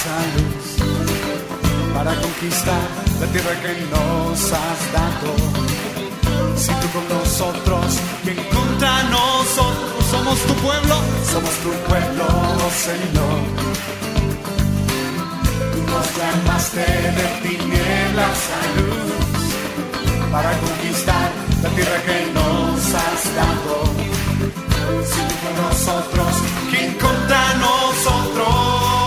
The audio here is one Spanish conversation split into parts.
esa para conquistar la tierra que nos has dado. Si tú con nosotros y en contra nosotros somos tu pueblo, somos tu pueblo, Señor. Tú nos llamaste de tinieblas a luz para conquistar la tierra que nos has dado. Si tú con nosotros, quien contra nosotros.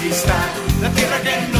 conquistare la terra che non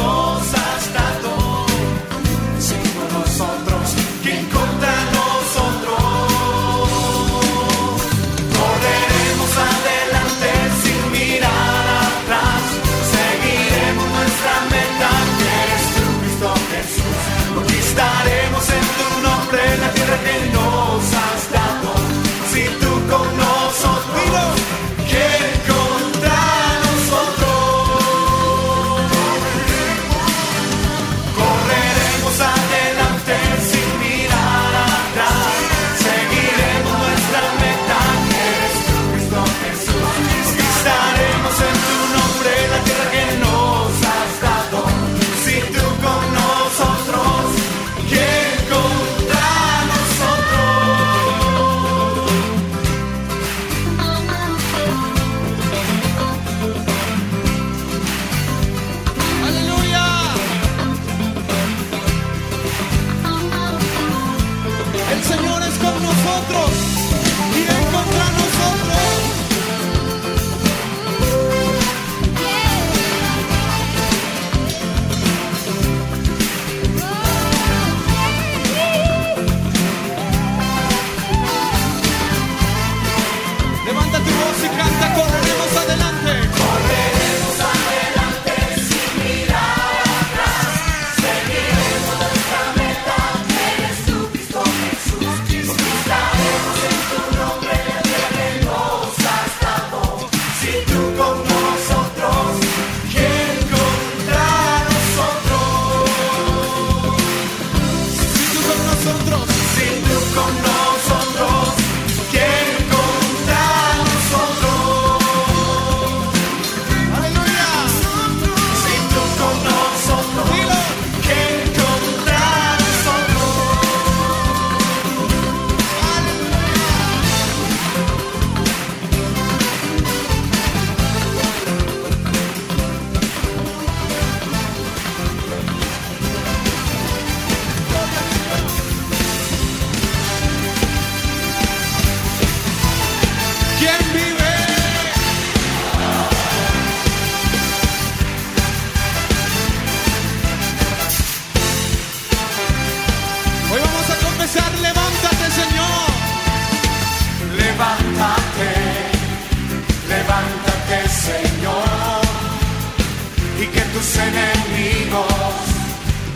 tus enemigos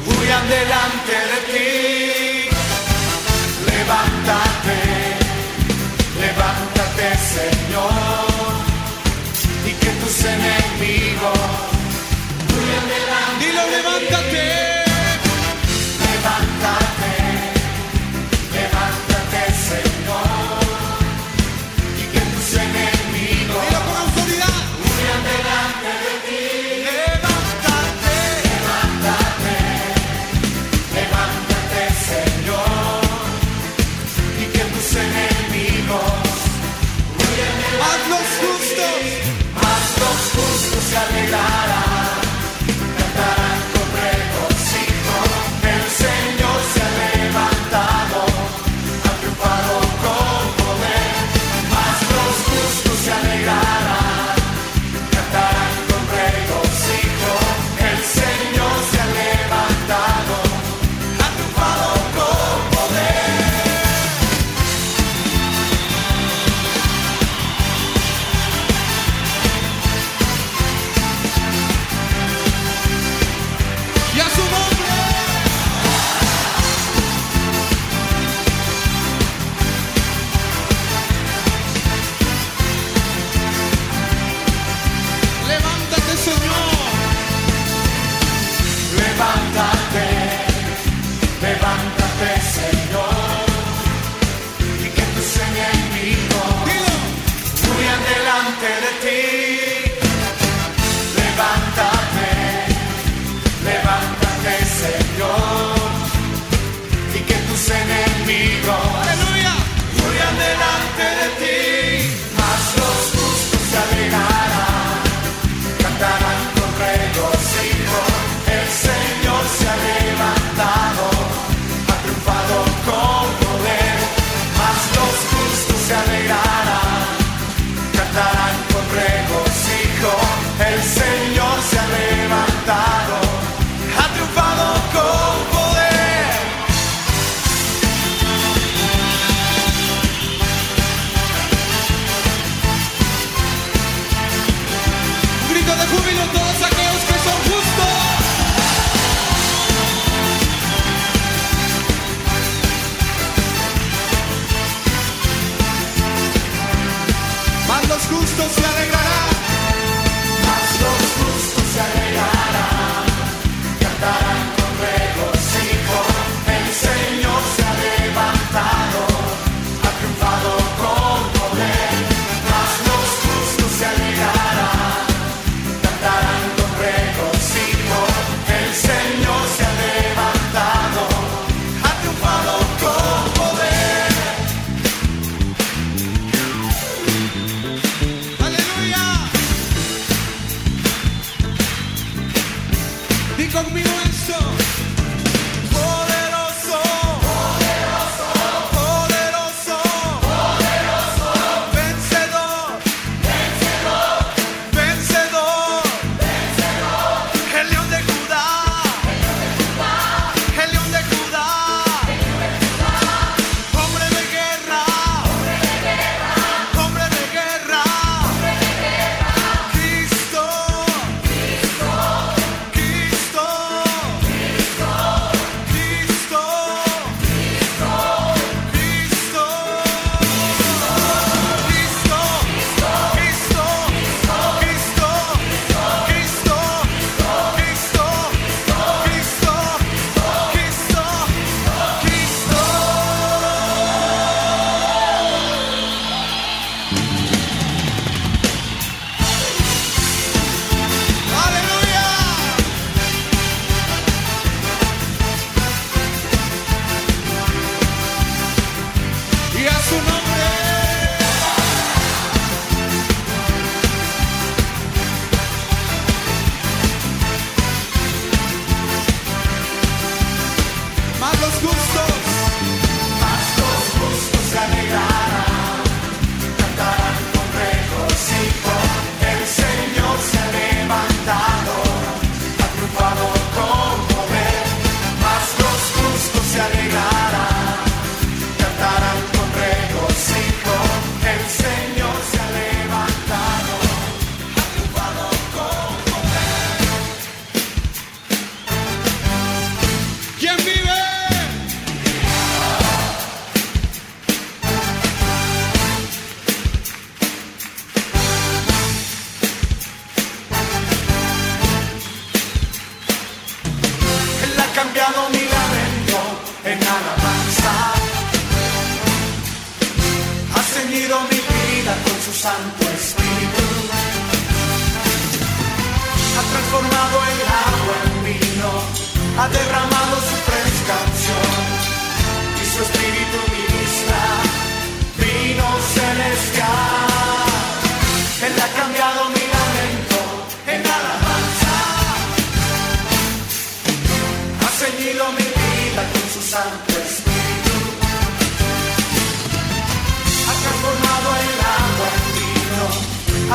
huyan delante de ti. Levántate, levántate Señor, y que tus enemigos huyan delante. Dilo, levántate. send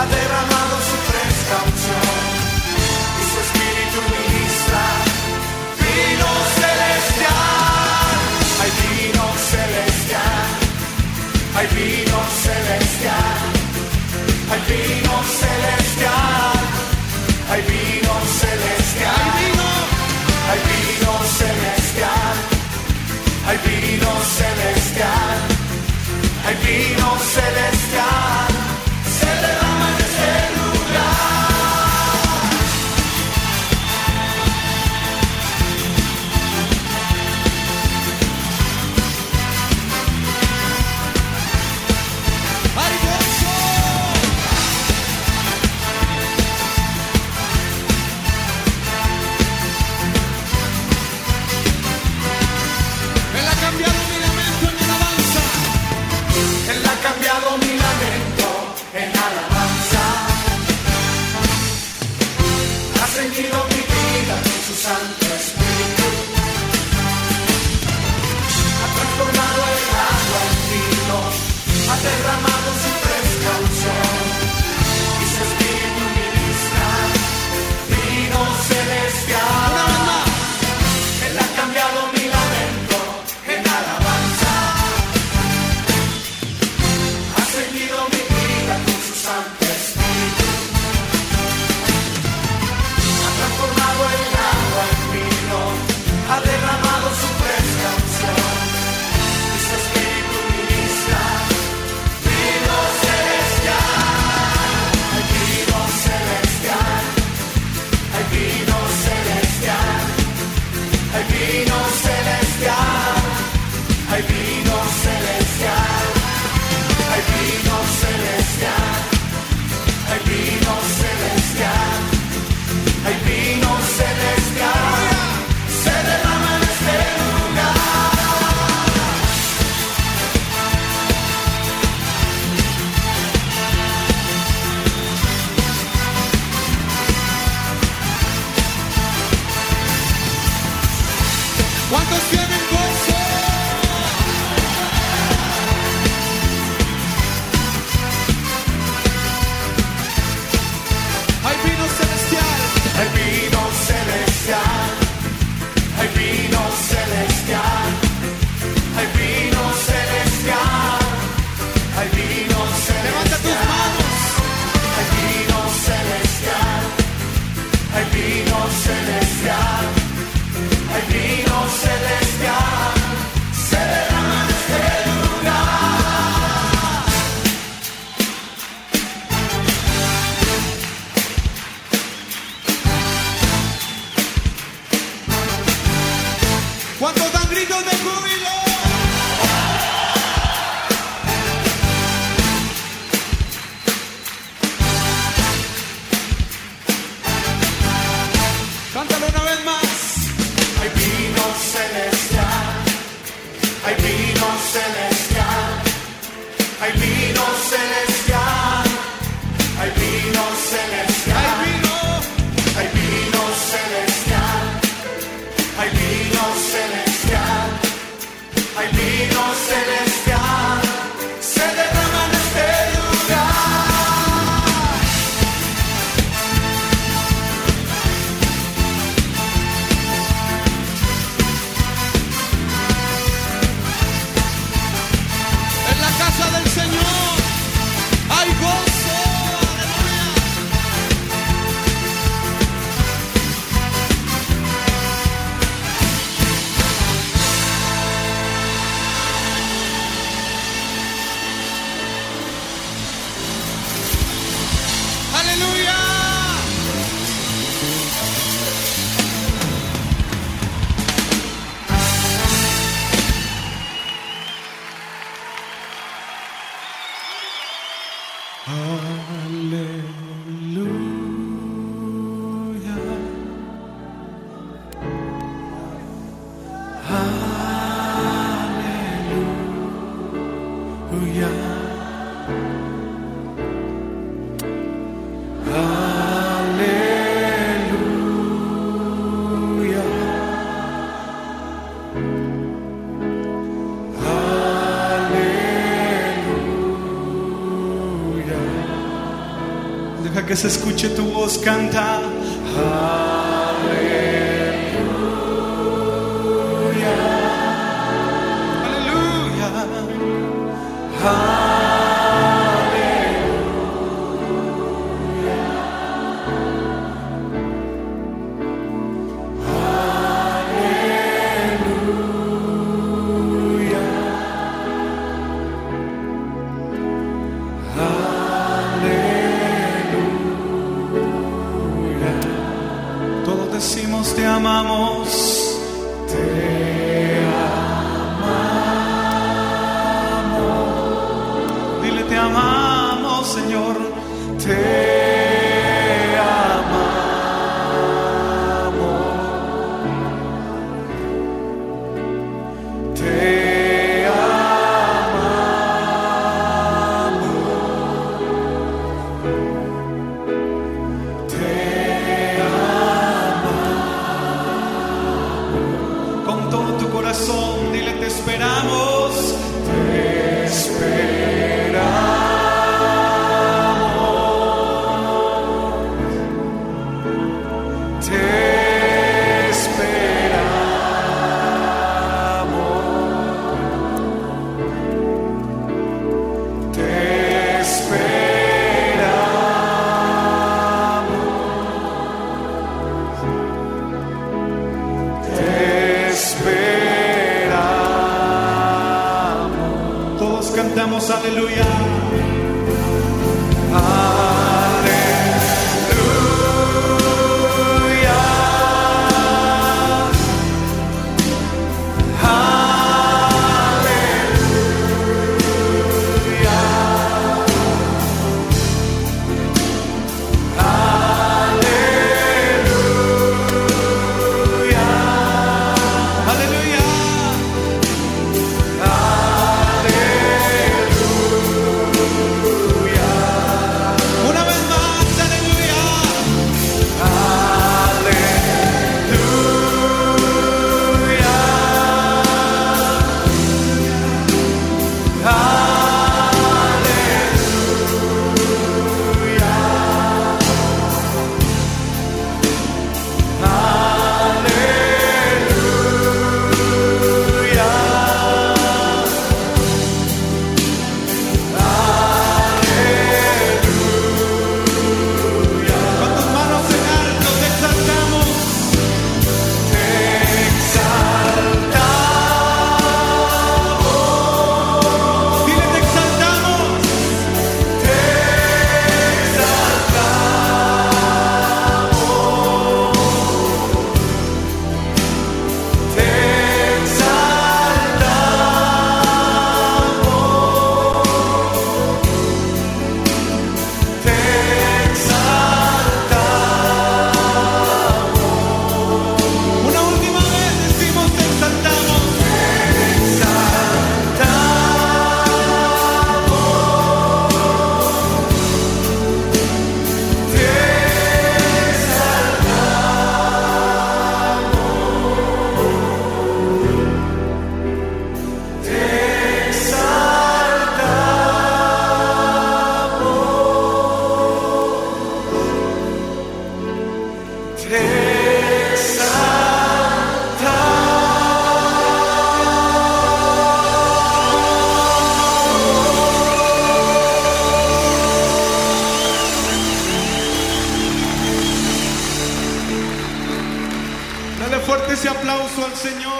ha derramado su fresca unción. Y su espíritu ministra vino celestial. Hay vino celestial, hay vino celestial, hay vino celestial, hay vino celestial, hay vino. Celestial, hay vino celestial, hay vino celestial. Escuche tu voz, canta. Fuerte ese aplauso al Señor.